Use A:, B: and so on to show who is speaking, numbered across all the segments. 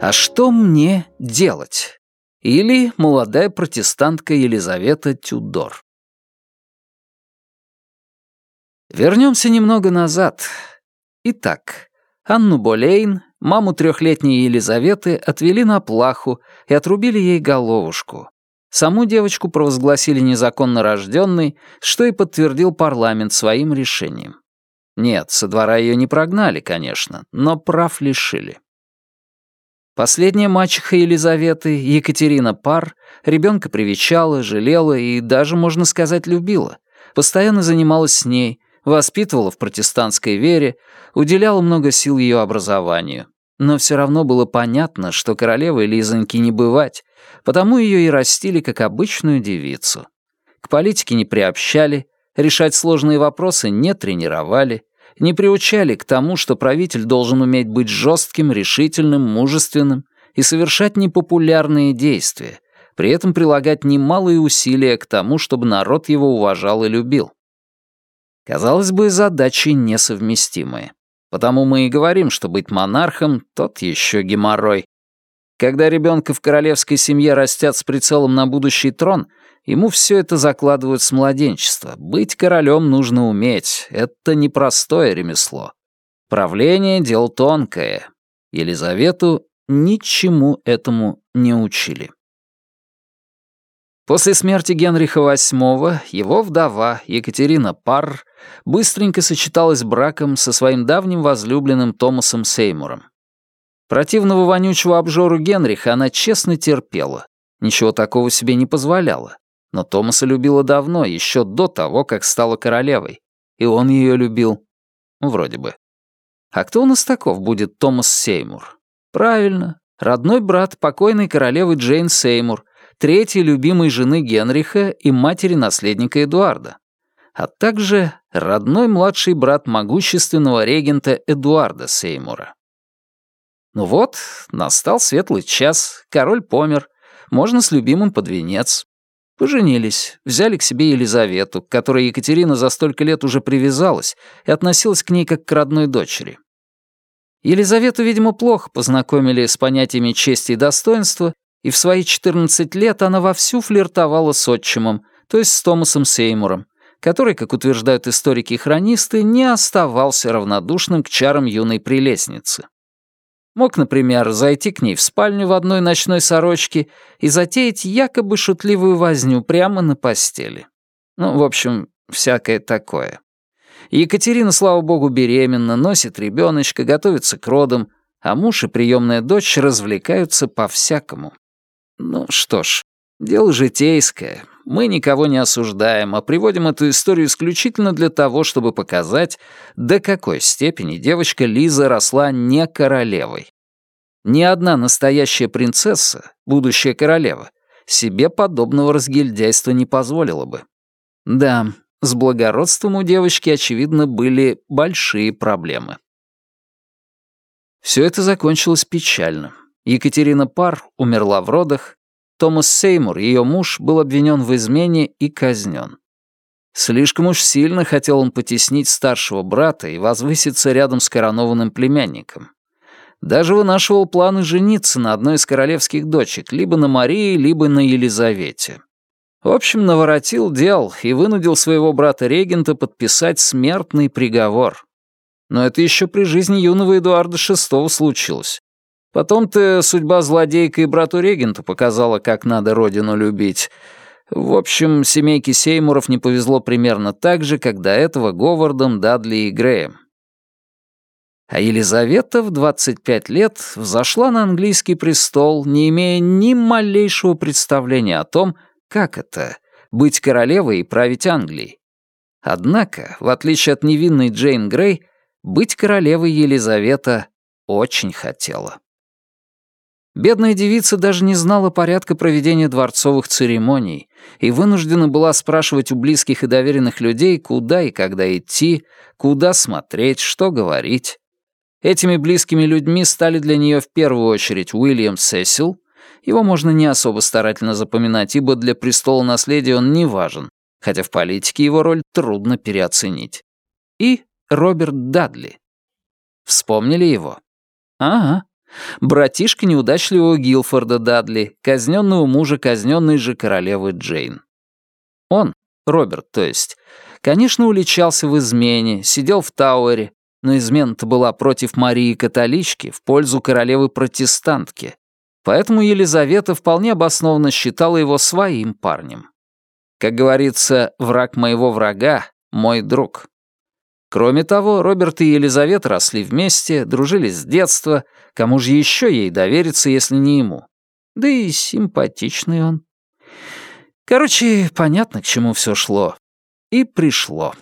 A: «А что мне делать?» или «Молодая протестантка Елизавета Тюдор». Вернемся немного назад. Итак, Анну Болейн, маму трехлетней Елизаветы, отвели на плаху и отрубили ей головушку. Саму девочку провозгласили незаконно рожденной, что и подтвердил парламент своим решением. Нет, со двора ее не прогнали, конечно, но прав лишили. Последняя мачеха Елизаветы, Екатерина Пар, ребенка привечала, жалела и даже, можно сказать, любила. Постоянно занималась с ней, воспитывала в протестантской вере, уделяла много сил ее образованию. Но все равно было понятно, что королевой Лизоньки не бывать, потому ее и растили как обычную девицу. К политике не приобщали, решать сложные вопросы не тренировали, не приучали к тому, что правитель должен уметь быть жестким, решительным, мужественным и совершать непопулярные действия, при этом прилагать немалые усилия к тому, чтобы народ его уважал и любил. Казалось бы, задачи несовместимые. Потому мы и говорим, что быть монархом — тот еще геморрой. Когда ребенка в королевской семье растят с прицелом на будущий трон, ему все это закладывают с младенчества. Быть королем нужно уметь. Это непростое ремесло. Правление — дело тонкое. Елизавету ничему этому не учили. После смерти Генриха VIII его вдова Екатерина Парр быстренько сочеталась браком со своим давним возлюбленным Томасом Сеймуром. Противного вонючего обжору Генриха она честно терпела, ничего такого себе не позволяла. Но Томаса любила давно, еще до того, как стала королевой. И он ее любил. Вроде бы. А кто у нас таков будет Томас Сеймур? Правильно, родной брат покойной королевы Джейн Сеймур, третьей любимой жены Генриха и матери наследника Эдуарда, а также родной младший брат могущественного регента Эдуарда Сеймура. Ну вот, настал светлый час, король помер, можно с любимым под венец. Поженились, взяли к себе Елизавету, к которой Екатерина за столько лет уже привязалась и относилась к ней как к родной дочери. Елизавету, видимо, плохо познакомили с понятиями чести и достоинства, и в свои 14 лет она вовсю флиртовала с отчимом, то есть с Томасом Сеймуром, который, как утверждают историки и хронисты, не оставался равнодушным к чарам юной прелестницы. Мог, например, зайти к ней в спальню в одной ночной сорочке и затеять якобы шутливую возню прямо на постели. Ну, в общем, всякое такое. Екатерина, слава богу, беременна, носит ребеночка, готовится к родам, а муж и приемная дочь развлекаются по-всякому. Ну что ж, дело житейское. Мы никого не осуждаем, а приводим эту историю исключительно для того, чтобы показать, до какой степени девочка Лиза росла не королевой. Ни одна настоящая принцесса, будущая королева, себе подобного разгильдяйства не позволила бы. Да, с благородством у девочки, очевидно, были большие проблемы. Все это закончилось печально. Екатерина Пар умерла в родах, Томас Сеймур, ее муж, был обвинен в измене и казнен. Слишком уж сильно хотел он потеснить старшего брата и возвыситься рядом с коронованным племянником. Даже вынашивал планы жениться на одной из королевских дочек, либо на Марии, либо на Елизавете. В общем, наворотил дел и вынудил своего брата-регента подписать смертный приговор. Но это еще при жизни юного Эдуарда VI случилось. Потом-то судьба злодейка и брату регенту показала, как надо родину любить. В общем, семейке Сеймуров не повезло примерно так же, как до этого Говардом, Дадли и Греем. А Елизавета в 25 лет взошла на английский престол, не имея ни малейшего представления о том, как это — быть королевой и править Англией. Однако, в отличие от невинной Джейн Грей, быть королевой Елизавета очень хотела. Бедная девица даже не знала порядка проведения дворцовых церемоний и вынуждена была спрашивать у близких и доверенных людей, куда и когда идти, куда смотреть, что говорить. Этими близкими людьми стали для нее в первую очередь Уильям Сесил, его можно не особо старательно запоминать, ибо для престола наследия он не важен, хотя в политике его роль трудно переоценить. И Роберт Дадли. Вспомнили его? Ага. Братишка неудачливого Гилфорда Дадли, казненного мужа казненной же королевы Джейн. Он, Роберт, то есть, конечно, уличался в измене, сидел в Тауэре, но измена-то была против Марии Католички в пользу королевы-протестантки, поэтому Елизавета вполне обоснованно считала его своим парнем. Как говорится, враг моего врага — мой друг. Кроме того, Роберт и Елизавета росли вместе, дружили с детства, кому же еще ей довериться, если не ему? Да и симпатичный он. Короче, понятно, к чему все шло. И пришло.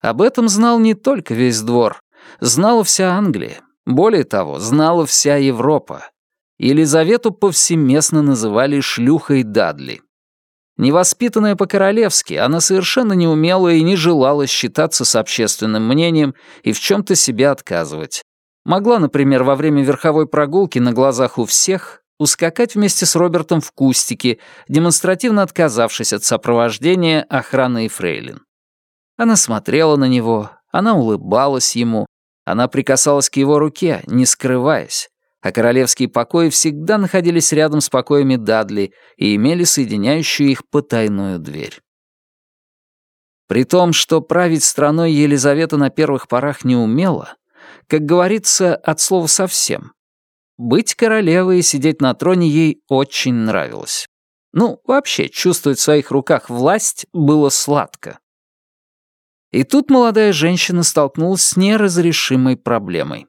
A: Об этом знал не только весь двор. Знала вся Англия. Более того, знала вся Европа. Елизавету повсеместно называли шлюхой Дадли. Невоспитанная по-королевски, она совершенно не умела и не желала считаться с общественным мнением и в чем-то себе отказывать. Могла, например, во время верховой прогулки на глазах у всех ускакать вместе с Робертом в кустике, демонстративно отказавшись от сопровождения охраны и фрейлин. Она смотрела на него, она улыбалась ему, она прикасалась к его руке, не скрываясь а королевские покои всегда находились рядом с покоями Дадли и имели соединяющую их потайную дверь. При том, что править страной Елизавета на первых порах не умела, как говорится, от слова совсем. Быть королевой и сидеть на троне ей очень нравилось. Ну, вообще, чувствовать в своих руках власть было сладко. И тут молодая женщина столкнулась с неразрешимой проблемой.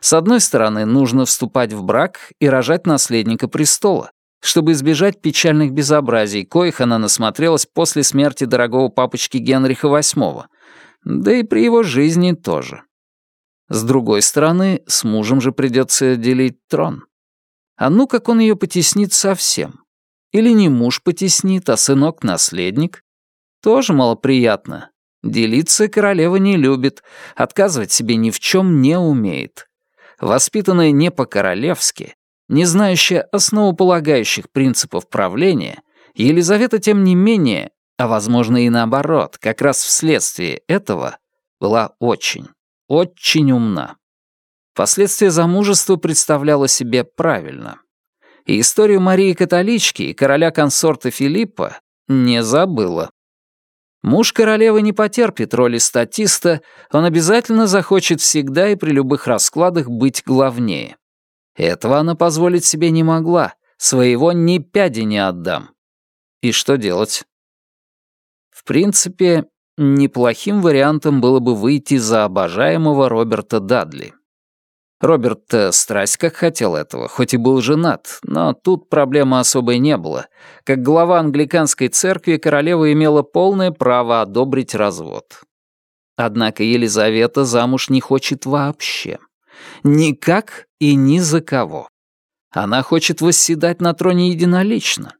A: С одной стороны, нужно вступать в брак и рожать наследника престола, чтобы избежать печальных безобразий, коих она насмотрелась после смерти дорогого папочки Генриха VIII, да и при его жизни тоже. С другой стороны, с мужем же придется делить трон. А ну, как он ее потеснит совсем. Или не муж потеснит, а сынок-наследник. Тоже малоприятно. Делиться королева не любит, отказывать себе ни в чем не умеет воспитанная не по-королевски, не знающая основополагающих принципов правления, Елизавета, тем не менее, а возможно и наоборот, как раз вследствие этого, была очень, очень умна. Последствия замужества представляла себе правильно. И историю Марии Католички и короля-консорта Филиппа не забыла. Муж королевы не потерпит роли статиста, он обязательно захочет всегда и при любых раскладах быть главнее. Этого она позволить себе не могла, своего ни пяди не отдам. И что делать? В принципе, неплохим вариантом было бы выйти за обожаемого Роберта Дадли. Роберт страсть как хотел этого, хоть и был женат, но тут проблемы особой не было. Как глава англиканской церкви королева имела полное право одобрить развод. Однако Елизавета замуж не хочет вообще. Никак и ни за кого. Она хочет восседать на троне единолично.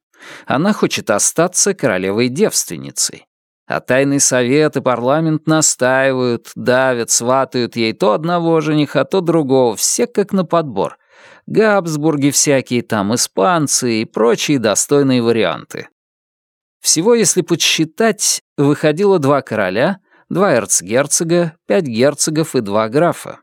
A: Она хочет остаться королевой-девственницей. А тайный совет и парламент настаивают, давят, сватают ей то одного жениха, то другого, все как на подбор. Габсбурги всякие там, испанцы и прочие достойные варианты. Всего, если подсчитать, выходило два короля, два эрцгерцога, пять герцогов и два графа.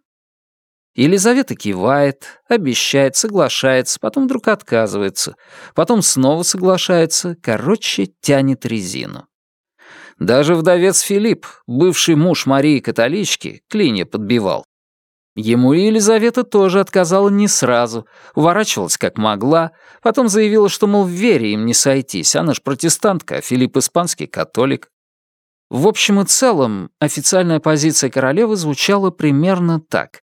A: Елизавета кивает, обещает, соглашается, потом вдруг отказывается, потом снова соглашается, короче, тянет резину. Даже вдовец Филипп, бывший муж Марии Католички, клинья подбивал. Ему и Елизавета тоже отказала не сразу, уворачивалась как могла, потом заявила, что, мол, в вере им не сойтись, она ж протестантка, а Филипп испанский католик. В общем и целом, официальная позиция королевы звучала примерно так.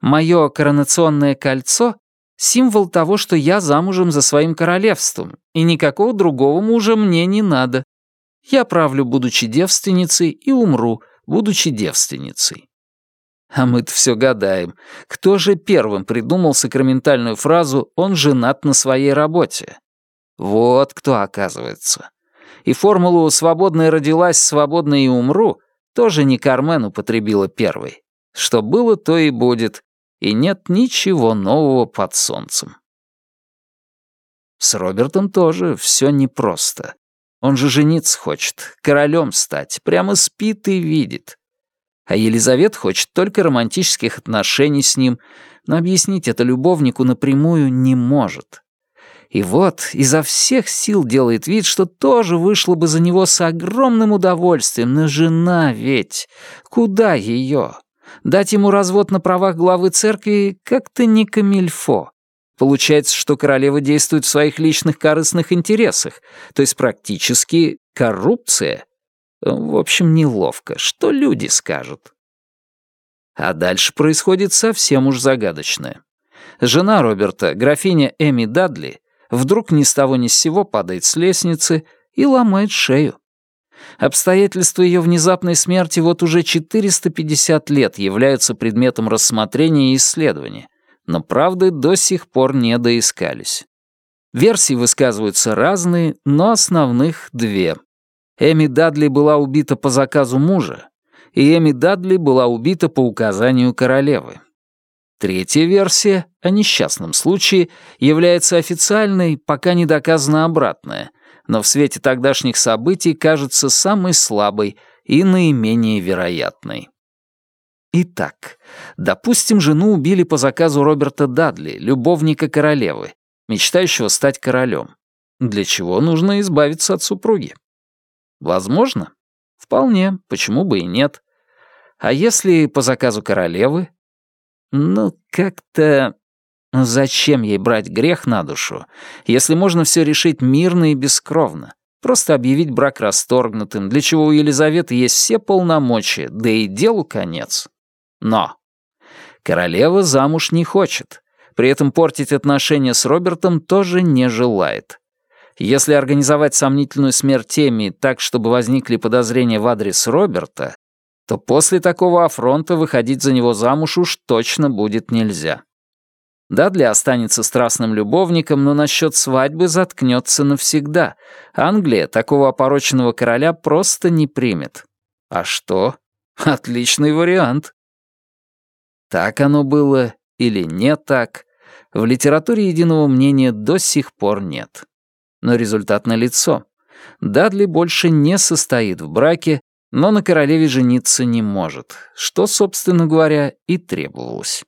A: «Мое коронационное кольцо — символ того, что я замужем за своим королевством, и никакого другого мужа мне не надо. Я правлю, будучи девственницей, и умру, будучи девственницей. А мы-то все гадаем, кто же первым придумал сакраментальную фразу «он женат на своей работе»? Вот кто оказывается. И формулу «свободная родилась, свободная и умру» тоже не Кармен употребила первой. Что было, то и будет, и нет ничего нового под солнцем. С Робертом тоже все непросто. Он же жениться хочет, королем стать, прямо спит и видит. А Елизавета хочет только романтических отношений с ним, но объяснить это любовнику напрямую не может. И вот изо всех сил делает вид, что тоже вышла бы за него с огромным удовольствием, но жена ведь... Куда ее? Дать ему развод на правах главы церкви как-то не камильфо. Получается, что королева действует в своих личных корыстных интересах, то есть практически коррупция. В общем, неловко. Что люди скажут? А дальше происходит совсем уж загадочное. Жена Роберта, графиня Эми Дадли, вдруг ни с того ни с сего падает с лестницы и ломает шею. Обстоятельства ее внезапной смерти вот уже 450 лет являются предметом рассмотрения и исследования, но правды до сих пор не доискались. Версии высказываются разные, но основных две. Эми Дадли была убита по заказу мужа, и Эми Дадли была убита по указанию королевы. Третья версия, о несчастном случае, является официальной, пока не доказано обратное, но в свете тогдашних событий кажется самой слабой и наименее вероятной. Итак, допустим, жену убили по заказу Роберта Дадли, любовника королевы, мечтающего стать королем. Для чего нужно избавиться от супруги? Возможно? Вполне, почему бы и нет. А если по заказу королевы, ну, как-то... Зачем ей брать грех на душу, если можно все решить мирно и бескровно? Просто объявить брак расторгнутым, для чего у Елизаветы есть все полномочия, да и делу конец. Но королева замуж не хочет, при этом портить отношения с Робертом тоже не желает. Если организовать сомнительную смерть Эми так, чтобы возникли подозрения в адрес Роберта, то после такого афронта выходить за него замуж уж точно будет нельзя. Дадли останется страстным любовником, но насчет свадьбы заткнется навсегда. Англия такого опороченного короля просто не примет. А что? Отличный вариант. Так оно было или не так, в литературе единого мнения до сих пор нет. Но результат налицо. Дадли больше не состоит в браке, но на королеве жениться не может, что, собственно говоря, и требовалось.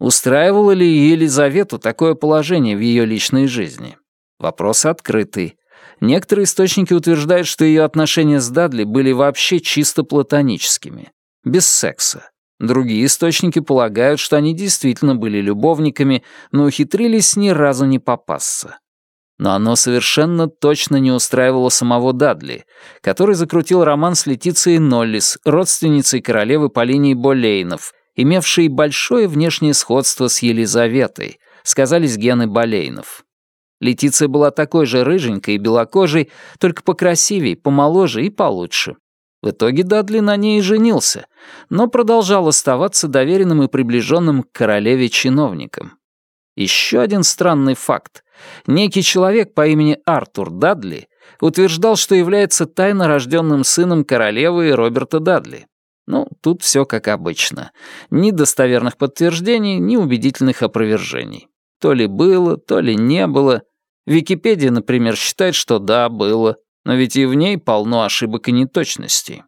A: Устраивало ли Елизавету такое положение в ее личной жизни? Вопрос открытый. Некоторые источники утверждают, что ее отношения с Дадли были вообще чисто платоническими, без секса. Другие источники полагают, что они действительно были любовниками, но ухитрились ни разу не попасться но оно совершенно точно не устраивало самого Дадли, который закрутил роман с Летицией Ноллис, родственницей королевы по линии Болейнов, имевшей большое внешнее сходство с Елизаветой, сказались гены Болейнов. Летиция была такой же рыженькой и белокожей, только покрасивей, помоложе и получше. В итоге Дадли на ней и женился, но продолжал оставаться доверенным и приближенным к королеве чиновником. Еще один странный факт. Некий человек по имени Артур Дадли утверждал, что является тайно рожденным сыном королевы Роберта Дадли. Ну, тут все как обычно. Ни достоверных подтверждений, ни убедительных опровержений. То ли было, то ли не было. Википедия, например, считает, что да, было, но ведь и в ней полно ошибок и неточностей.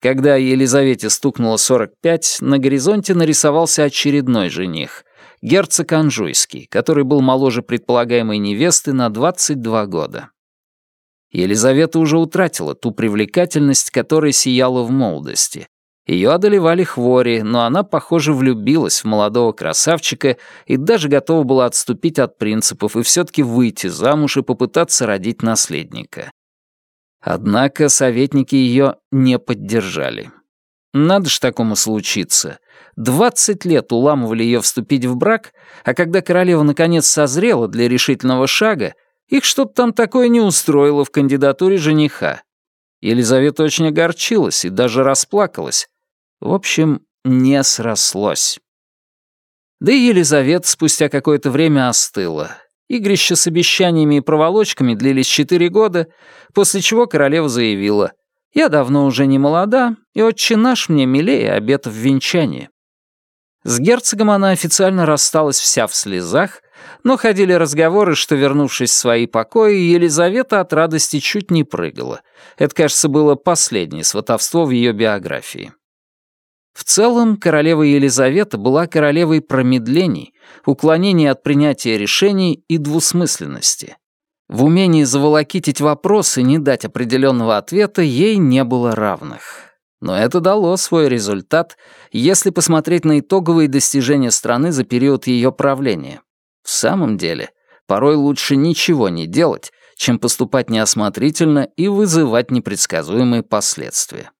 A: Когда Елизавете стукнуло 45, на горизонте нарисовался очередной жених герцог Анжуйский, который был моложе предполагаемой невесты на 22 года. Елизавета уже утратила ту привлекательность, которая сияла в молодости. Ее одолевали хвори, но она, похоже, влюбилась в молодого красавчика и даже готова была отступить от принципов и все-таки выйти замуж и попытаться родить наследника. Однако советники ее не поддержали. Надо ж такому случиться. Двадцать лет уламывали ее вступить в брак, а когда королева наконец созрела для решительного шага, их что-то там такое не устроило в кандидатуре жениха. Елизавета очень огорчилась и даже расплакалась. В общем, не срослось. Да и Елизавета спустя какое-то время остыла. Игрища с обещаниями и проволочками длились четыре года, после чего королева заявила, «Я давно уже не молода, и отче наш мне милее обетов венчания». С герцогом она официально рассталась вся в слезах, но ходили разговоры, что, вернувшись в свои покои, Елизавета от радости чуть не прыгала. Это, кажется, было последнее сватовство в ее биографии. В целом, королева Елизавета была королевой промедлений, уклонений от принятия решений и двусмысленности. В умении заволокитить вопрос и не дать определенного ответа ей не было равных. Но это дало свой результат, если посмотреть на итоговые достижения страны за период ее правления. В самом деле, порой лучше ничего не делать, чем поступать неосмотрительно и вызывать непредсказуемые последствия.